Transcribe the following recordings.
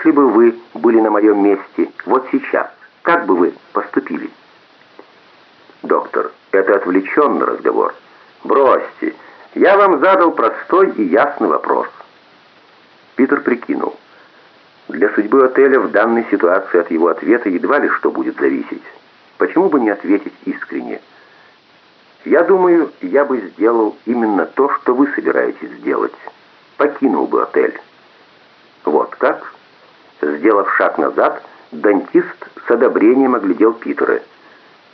если бы вы были на моем месте вот сейчас, как бы вы поступили? Доктор, это отвлеченный разговор. Бросьте, я вам задал простой и ясный вопрос. Питер прикинул. Для судьбы отеля в данной ситуации от его ответа едва ли что будет зависеть. Почему бы не ответить искренне? Я думаю, я бы сделал именно то, что вы собираетесь сделать. Покинул бы отель. Сделав шаг назад, дантист с одобрением оглядел Питера.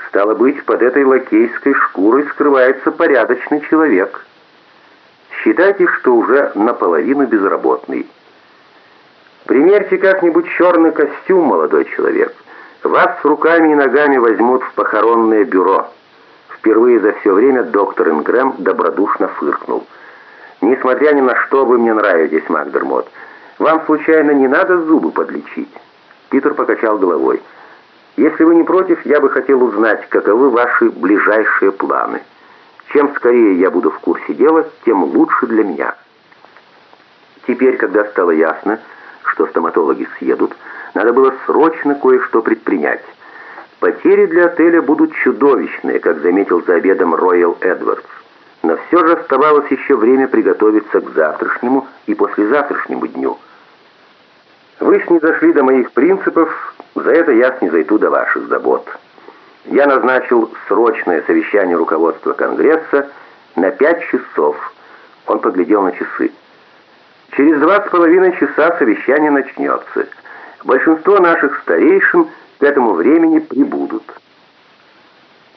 Стало быть, под этой лакейской шкурой скрывается порядочный человек. Считайте, что уже наполовину безработный. Примерьте как-нибудь черный костюм, молодой человек. Вас с руками и ногами возьмут в похоронное бюро. Впервые за все время доктор Ингрэм добродушно фыркнул. «Несмотря ни на что, вы мне нравитесь, Макдермот. Вам, случайно, не надо зубы подлечить?» Питер покачал головой. «Если вы не против, я бы хотел узнать, каковы ваши ближайшие планы. Чем скорее я буду в курсе дела, тем лучше для меня». Теперь, когда стало ясно, что стоматологи съедут, надо было срочно кое-что предпринять. Потери для отеля будут чудовищные, как заметил за обедом Роyal Эдвардс. Но все же оставалось еще время приготовиться к завтрашнему и послезавтрашнему дню. Вы снизошли до моих принципов, за это я снизойду до ваших забот. Я назначил срочное совещание руководства Конгресса на пять часов. Он поглядел на часы. Через два с половиной часа совещание начнется. Большинство наших старейшин к этому времени прибудут.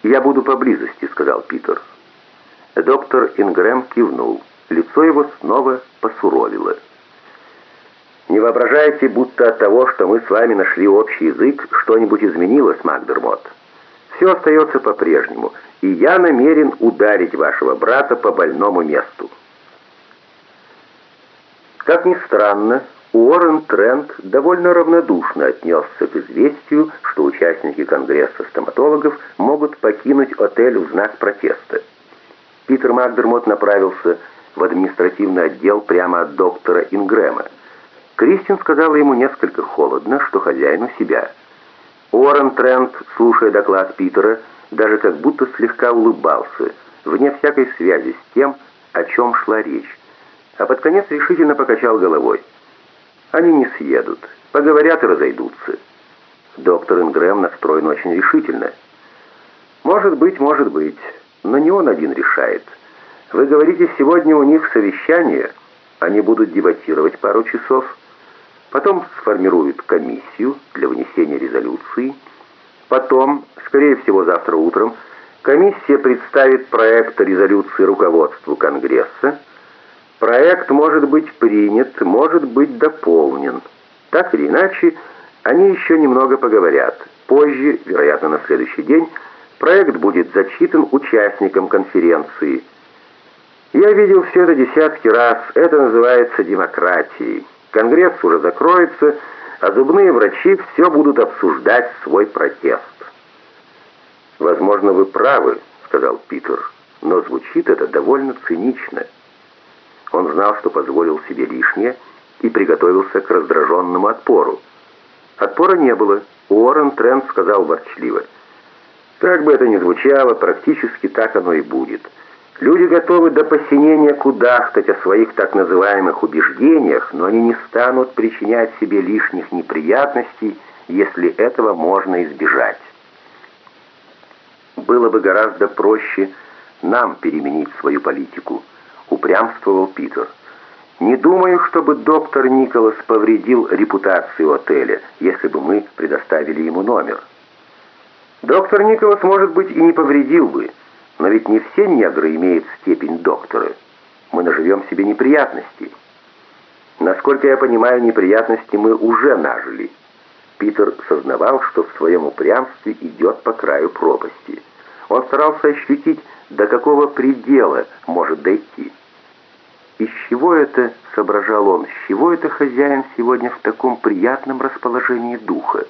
«Я буду поблизости», — сказал Питер. Доктор Ингрэм кивнул. Лицо его снова посуровило. «Не воображайте, будто от того, что мы с вами нашли общий язык, что-нибудь изменилось, Макдермот. Все остается по-прежнему, и я намерен ударить вашего брата по больному месту». Как ни странно, Уоррен Трент довольно равнодушно отнесся к известию, что участники Конгресса стоматологов могут покинуть отель в знак протеста. Питер Макдермот направился в административный отдел прямо от доктора Ингрэма. Кристин сказала ему несколько холодно, что хозяин у себя. Уоррен Трент, слушая доклад Питера, даже как будто слегка улыбался, вне всякой связи с тем, о чем шла речь а под конец решительно покачал головой. «Они не съедут, поговорят и разойдутся». Доктор Ингрэм настроен очень решительно. «Может быть, может быть, но не он один решает. Вы говорите, сегодня у них совещание, они будут дебатировать пару часов, потом сформируют комиссию для вынесения резолюции, потом, скорее всего, завтра утром, комиссия представит проект резолюции руководству Конгресса, Проект может быть принят, может быть дополнен. Так или иначе, они еще немного поговорят. Позже, вероятно, на следующий день, проект будет зачитан участникам конференции. Я видел все это десятки раз. Это называется демократией. Конгресс уже закроется, а зубные врачи все будут обсуждать свой протест. «Возможно, вы правы», — сказал Питер, — «но звучит это довольно цинично». Он знал, что позволил себе лишнее, и приготовился к раздраженному отпору. Отпора не было. Уоррен Трент сказал ворчливо. «Как бы это ни звучало, практически так оно и будет. Люди готовы до посинения кудахтать о своих так называемых убеждениях, но они не станут причинять себе лишних неприятностей, если этого можно избежать. Было бы гораздо проще нам переменить свою политику» упрямствовал Питер. «Не думаю, чтобы доктор Николас повредил репутацию отеля, если бы мы предоставили ему номер. Доктор Николас, может быть, и не повредил бы, но ведь не все негры имеют степень доктора. Мы наживем себе неприятностей. Насколько я понимаю, неприятности мы уже нажили». Питер сознавал, что в своем упрямстве идет по краю пропасти. Он старался ощутить, до какого предела может дойти. Из чего это, соображал он, с чего это хозяин сегодня в таком приятном расположении духа?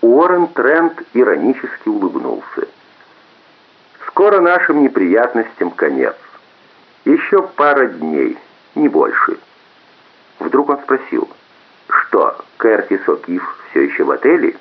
Уоррен Трент иронически улыбнулся. «Скоро нашим неприятностям конец. Еще пара дней, не больше». Вдруг он спросил, Что, Кертис О'Кив все еще в отеле?»